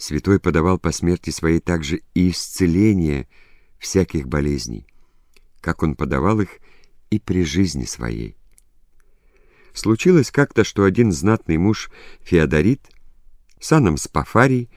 Святой подавал по смерти своей также и исцеление всяких болезней, как он подавал их и при жизни своей. Случилось как-то, что один знатный муж Феодорит, саном Спафарий,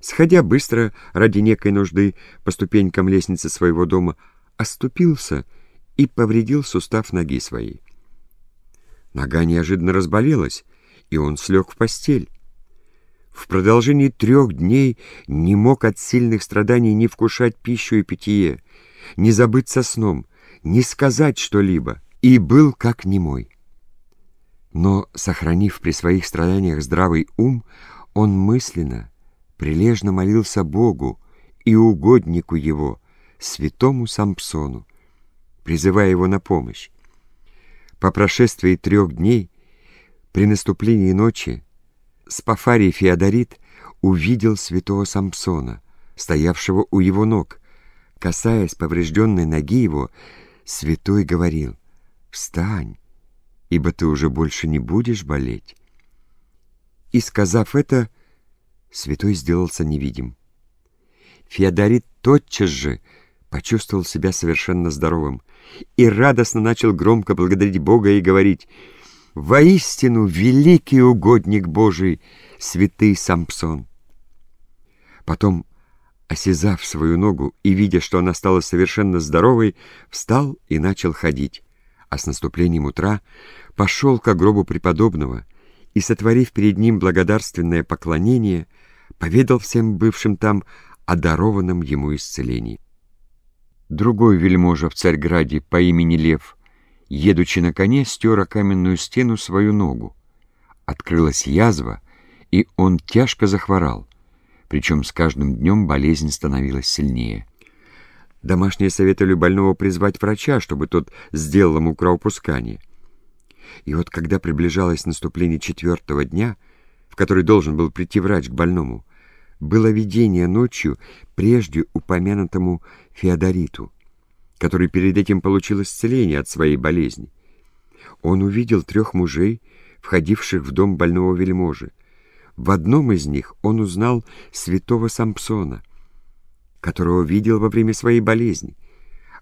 сходя быстро ради некой нужды по ступенькам лестницы своего дома, оступился и повредил сустав ноги своей. Нога неожиданно разболелась, и он слег в постель. В продолжении трех дней не мог от сильных страданий ни вкушать пищу и питье, ни забыться сном, ни сказать что-либо, и был как немой. Но, сохранив при своих страданиях здравый ум, он мысленно, прилежно молился Богу и угоднику его, святому Сампсону, призывая его на помощь. По прошествии трех дней, при наступлении ночи, Спафарий Феодорит увидел святого Сампсона, стоявшего у его ног. Касаясь поврежденной ноги его, святой говорил, «Встань, ибо ты уже больше не будешь болеть». И, сказав это, святой сделался невидим. Феодорит тотчас же почувствовал себя совершенно здоровым и радостно начал громко благодарить Бога и говорить «Воистину великий угодник Божий, святый Сампсон». Потом, осязав свою ногу и видя, что она стала совершенно здоровой, встал и начал ходить, а с наступлением утра пошел к гробу преподобного и, сотворив перед ним благодарственное поклонение, поведал всем бывшим там о дарованном ему исцелении. Другой вельможа в Царьграде по имени Лев, едучи на коне, стер о каменную стену свою ногу. Открылась язва, и он тяжко захворал, причем с каждым днем болезнь становилась сильнее. Домашние советовали больного призвать врача, чтобы тот сделал ему кровопускание. И вот когда приближалось наступление четвертого дня, в который должен был прийти врач к больному, было видение ночью прежде упомянутому Феодориту, который перед этим получил исцеление от своей болезни. Он увидел трех мужей, входивших в дом больного вельможи. В одном из них он узнал святого Сампсона, которого видел во время своей болезни,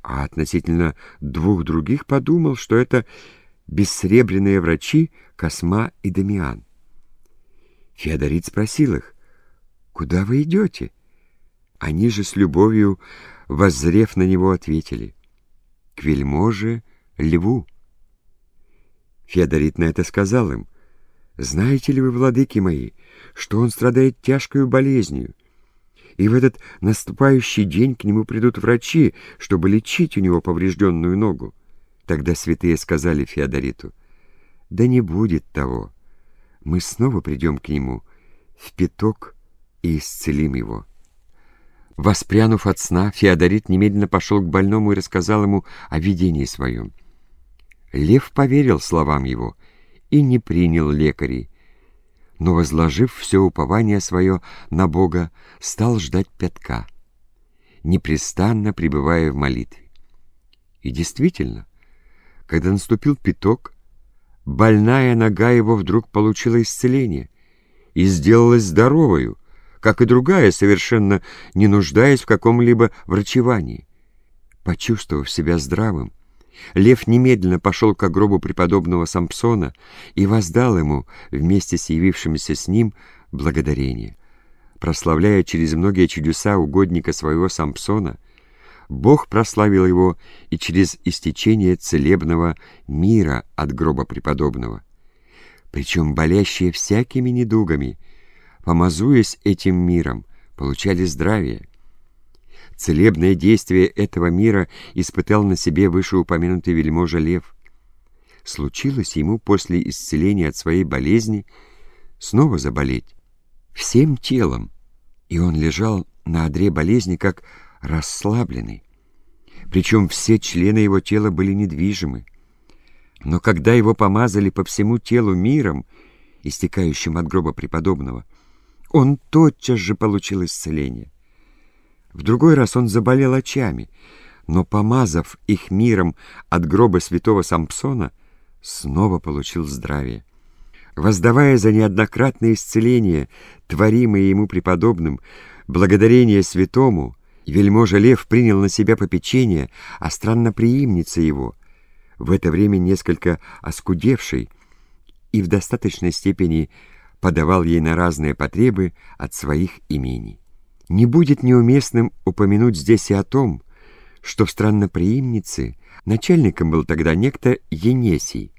а относительно двух других подумал, что это бессребренные врачи Косма и Дамиан. Феодорит спросил их, «Куда вы идете?» Они же с любовью, воззрев на него, ответили, «К вельможе льву». Феодорит на это сказал им, «Знаете ли вы, владыки мои, что он страдает тяжкою болезнью, и в этот наступающий день к нему придут врачи, чтобы лечить у него поврежденную ногу?» Тогда святые сказали Феодориту, «Да не будет того. Мы снова придем к нему в пяток и исцелим его». Воспрянув от сна, Феодорит немедленно пошел к больному и рассказал ему о видении своем. Лев поверил словам его и не принял лекарей, но, возложив все упование свое на Бога, стал ждать пятка, непрестанно пребывая в молитве. И действительно, когда наступил пяток, больная нога его вдруг получила исцеление и сделалась здоровою, как и другая, совершенно не нуждаясь в каком-либо врачевании. Почувствовав себя здравым, Лев немедленно пошел к гробу преподобного Сампсона и воздал ему, вместе с явившимися с ним, благодарение. Прославляя через многие чудеса угодника своего Сампсона, Бог прославил его и через истечение целебного мира от гроба преподобного. Причем болящие всякими недугами — помазуясь этим миром, получали здравие. Целебное действие этого мира испытал на себе вышеупомянутый вельможа Лев. Случилось ему после исцеления от своей болезни снова заболеть всем телом, и он лежал на одре болезни как расслабленный. Причем все члены его тела были недвижимы. Но когда его помазали по всему телу миром, истекающим от гроба преподобного, он тотчас же получил исцеление. В другой раз он заболел очами, но, помазав их миром от гроба святого Сампсона, снова получил здравие. воздавая за неоднократное исцеление, творимое ему преподобным, благодарение святому, вельможа Лев принял на себя попечение о странноприимнице его, в это время несколько оскудевшей и в достаточной степени подавал ей на разные потребы от своих имений. Не будет неуместным упомянуть здесь и о том, что в странноприимнице начальником был тогда некто Енесий,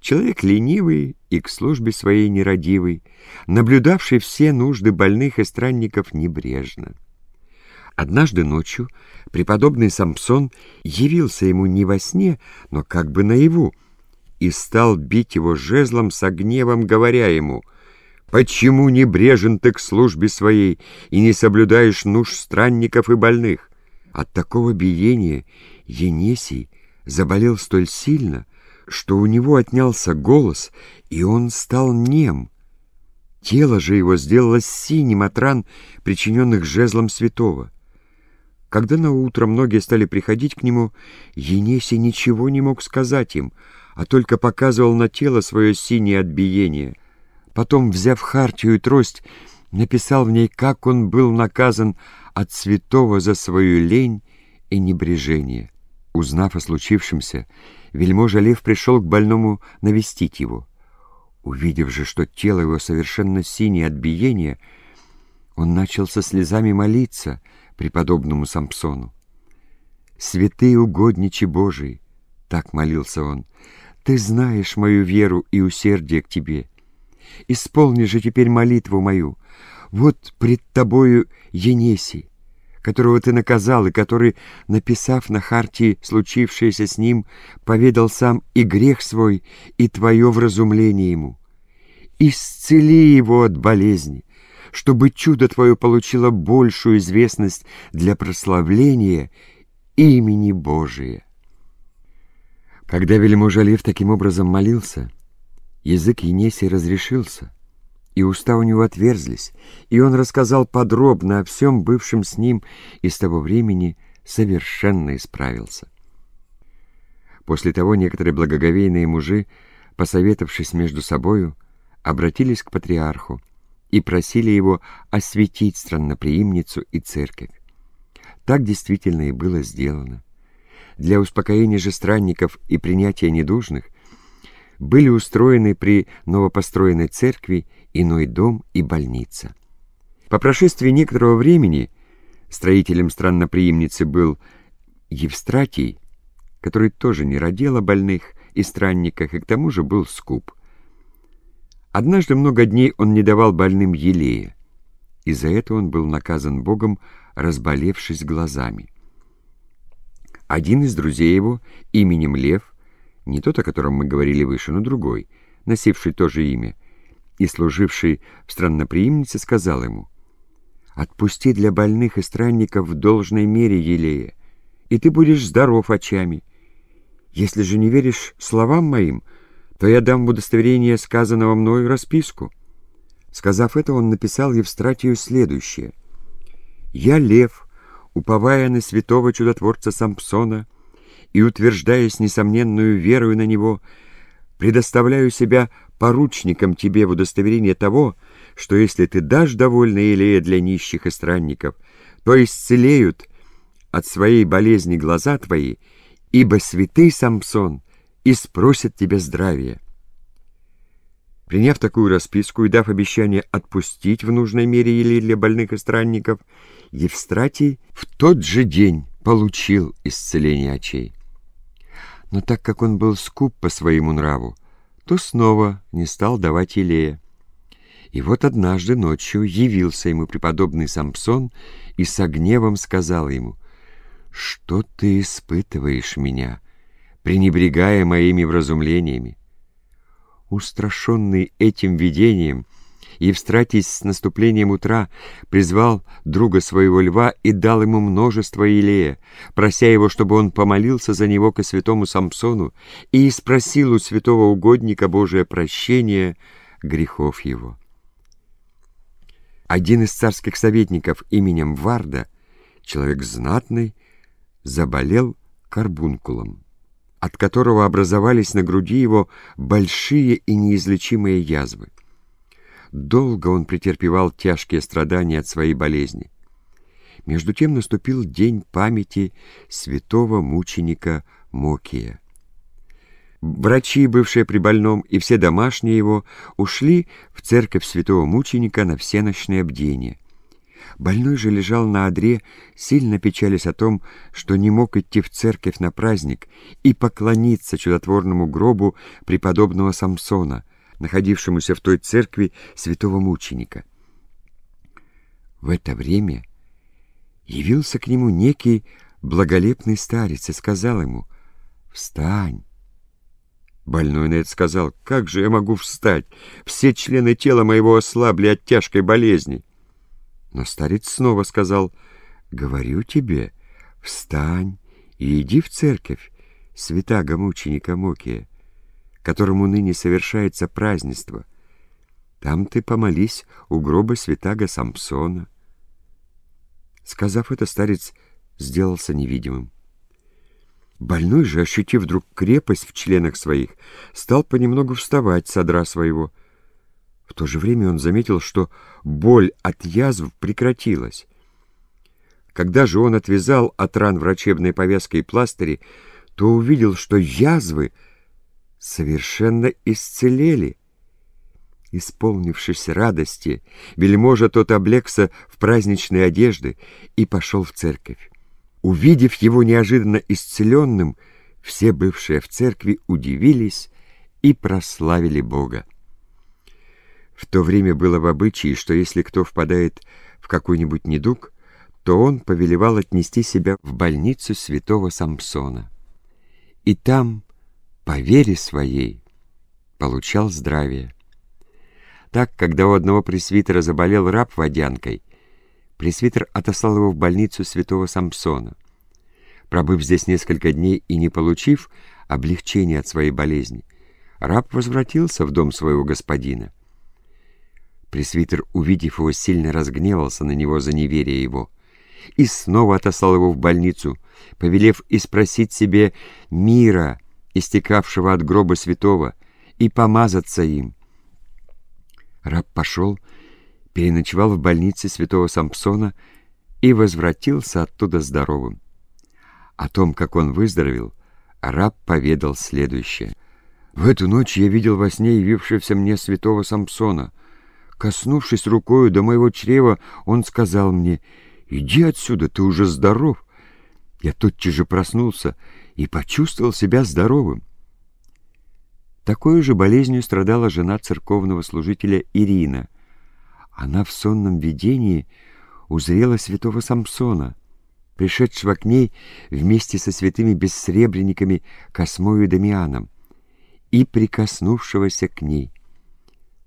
человек ленивый и к службе своей нерадивый, наблюдавший все нужды больных и странников небрежно. Однажды ночью преподобный Самсон явился ему не во сне, но как бы наяву, и стал бить его жезлом со гневом, говоря ему, «Почему не брежен ты к службе своей и не соблюдаешь нужд странников и больных?» От такого биения Енесий заболел столь сильно, что у него отнялся голос, и он стал нем. Тело же его сделалось синим от ран, причиненных жезлом святого. Когда на утро многие стали приходить к нему, Енесий ничего не мог сказать им, а только показывал на тело свое синее отбиение. Потом, взяв хартию и трость, написал в ней, как он был наказан от святого за свою лень и небрежение. Узнав о случившемся, вельможа Лев пришел к больному навестить его. Увидев же, что тело его совершенно синее от биения, он начал со слезами молиться преподобному Самсону. «Святые угодничи Божии!» — так молился он. «Ты знаешь мою веру и усердие к тебе. Исполни же теперь молитву мою. Вот пред тобою Енесий, которого ты наказал и который, написав на хартии случившееся с ним, поведал сам и грех свой, и твое вразумление ему. Исцели его от болезни, чтобы чудо твое получило большую известность для прославления имени Божия. Когда вельможа Лев таким образом молился, язык Енесии разрешился, и уста у него отверзлись, и он рассказал подробно о всем бывшем с ним и с того времени совершенно исправился. После того некоторые благоговейные мужи, посоветовавшись между собою, обратились к патриарху и просили его осветить странноприимницу и церковь. Так действительно и было сделано. Для успокоения же странников и принятия недужных были устроены при новопостроенной церкви иной дом и больница. По прошествии некоторого времени строителем странноприимницы был Евстратий, который тоже не родил о больных и странниках, и к тому же был скуп. Однажды много дней он не давал больным елея, и за это он был наказан Богом, разболевшись глазами. Один из друзей его, именем Лев, не тот, о котором мы говорили выше, но другой, носивший то же имя, и служивший в странноприимнице, сказал ему, «Отпусти для больных и странников в должной мере елея, и ты будешь здоров очами. Если же не веришь словам моим, то я дам в удостоверение сказанного мною расписку». Сказав это, он написал Евстратию следующее. «Я лев, уповая на святого чудотворца Сампсона, и, утверждаясь несомненную верою на него, предоставляю себя поручником тебе в удостоверение того, что если ты дашь довольно елея для нищих и странников, то исцелеют от своей болезни глаза твои, ибо святый Самсон и спросит тебя здравия. Приняв такую расписку и дав обещание отпустить в нужной мере елей для больных и странников, Евстратий в тот же день получил исцеление очей но так как он был скуп по своему нраву, то снова не стал давать елея. И вот однажды ночью явился ему преподобный Самсон и со гневом сказал ему, «Что ты испытываешь меня, пренебрегая моими вразумлениями?» Устрашенный этим видением, Евстратий с наступлением утра призвал друга своего льва и дал ему множество илея, прося его, чтобы он помолился за него ко святому Самсону и спросил у святого угодника Божие прощения грехов его. Один из царских советников именем Варда, человек знатный, заболел карбункулом. от которого образовались на груди его большие и неизлечимые язвы. Долго он претерпевал тяжкие страдания от своей болезни. Между тем наступил день памяти святого мученика Мокия. Врачи, бывшие при больном, и все домашние его ушли в церковь святого мученика на всеночное бдение. Больной же лежал на одре, сильно печались о том, что не мог идти в церковь на праздник и поклониться чудотворному гробу преподобного Самсона — находившемуся в той церкви святого мученика. В это время явился к нему некий благолепный старец и сказал ему «Встань». Больной на это сказал «Как же я могу встать? Все члены тела моего ослабли от тяжкой болезни». Но старец снова сказал «Говорю тебе, встань и иди в церковь, святаго мученика Мокия» которому ныне совершается празднество. Там ты помолись у гроба святаго Самсона. Сказав это, старец сделался невидимым. Больной же, ощутив вдруг крепость в членах своих, стал понемногу вставать с одра своего. В то же время он заметил, что боль от язв прекратилась. Когда же он отвязал от ран врачебной повязкой и пластыри, то увидел, что язвы — совершенно исцелели. Исполнившись радости, вельможа тот облегся в праздничные одежды и пошел в церковь. Увидев его неожиданно исцеленным, все бывшие в церкви удивились и прославили Бога. В то время было в обычае, что если кто впадает в какой-нибудь недуг, то он повелевал отнести себя в больницу святого Самсона. И там по вере своей получал здравие. Так, когда у одного пресвитера заболел раб водянкой, пресвитер отослал его в больницу святого Самсона. Пробыв здесь несколько дней и не получив облегчения от своей болезни, раб возвратился в дом своего господина. Пресвитер, увидев его, сильно разгневался на него за неверие его и снова отослал его в больницу, повелев и спросить себе мира истекавшего от гроба святого, и помазаться им. Раб пошел, переночевал в больнице святого Сампсона и возвратился оттуда здоровым. О том, как он выздоровел, раб поведал следующее. «В эту ночь я видел во сне явившегося мне святого Сампсона. Коснувшись рукою до моего чрева, он сказал мне, «Иди отсюда, ты уже здоров». Я тотчас же проснулся и почувствовал себя здоровым. Такой же болезнью страдала жена церковного служителя Ирина. Она в сонном видении узрела святого Самсона, пришедшего к ней вместе со святыми бессребренниками Космою Дамианом, и прикоснувшегося к ней.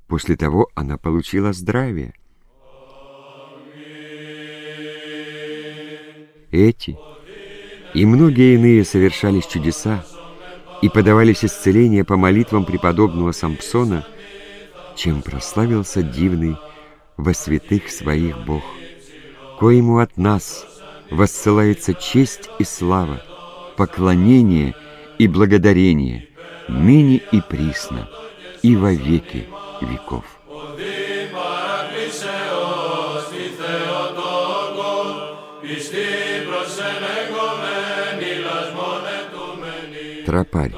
После того она получила здравие. Эти и многие иные совершались чудеса и подавались исцеления по молитвам преподобного Сампсона, чем прославился дивный во святых своих Бог, коему от нас воссылается честь и слава, поклонение и благодарение, ныне и присно, и во веки веков. Тропарь.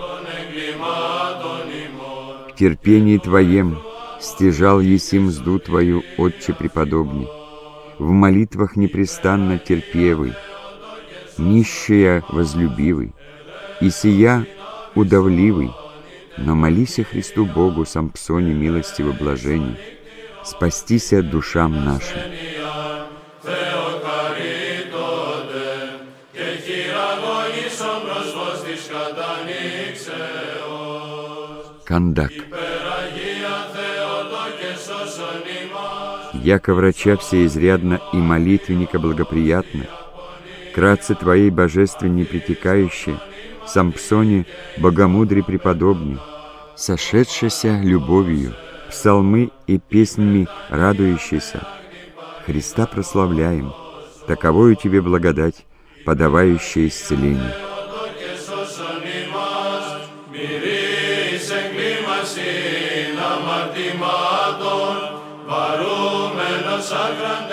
В терпении Твоем стяжал еси мзду Твою, Отче преподобный, в молитвах непрестанно терпевый, нищая возлюбивый, и сия удавливый, но молися Христу Богу, Сампсоне милостиво блажений, спастися душам нашим. Кандак. Яко врача всеизрядно и молитвенника благоприятно, кратце Твоей божественней притекающей, Сампсоне богомудрый преподобный, сошедшийся любовью, псалмы и песнями радующийся, Христа прославляем, таковою Тебе благодать, подавающее исцеление. Sagrada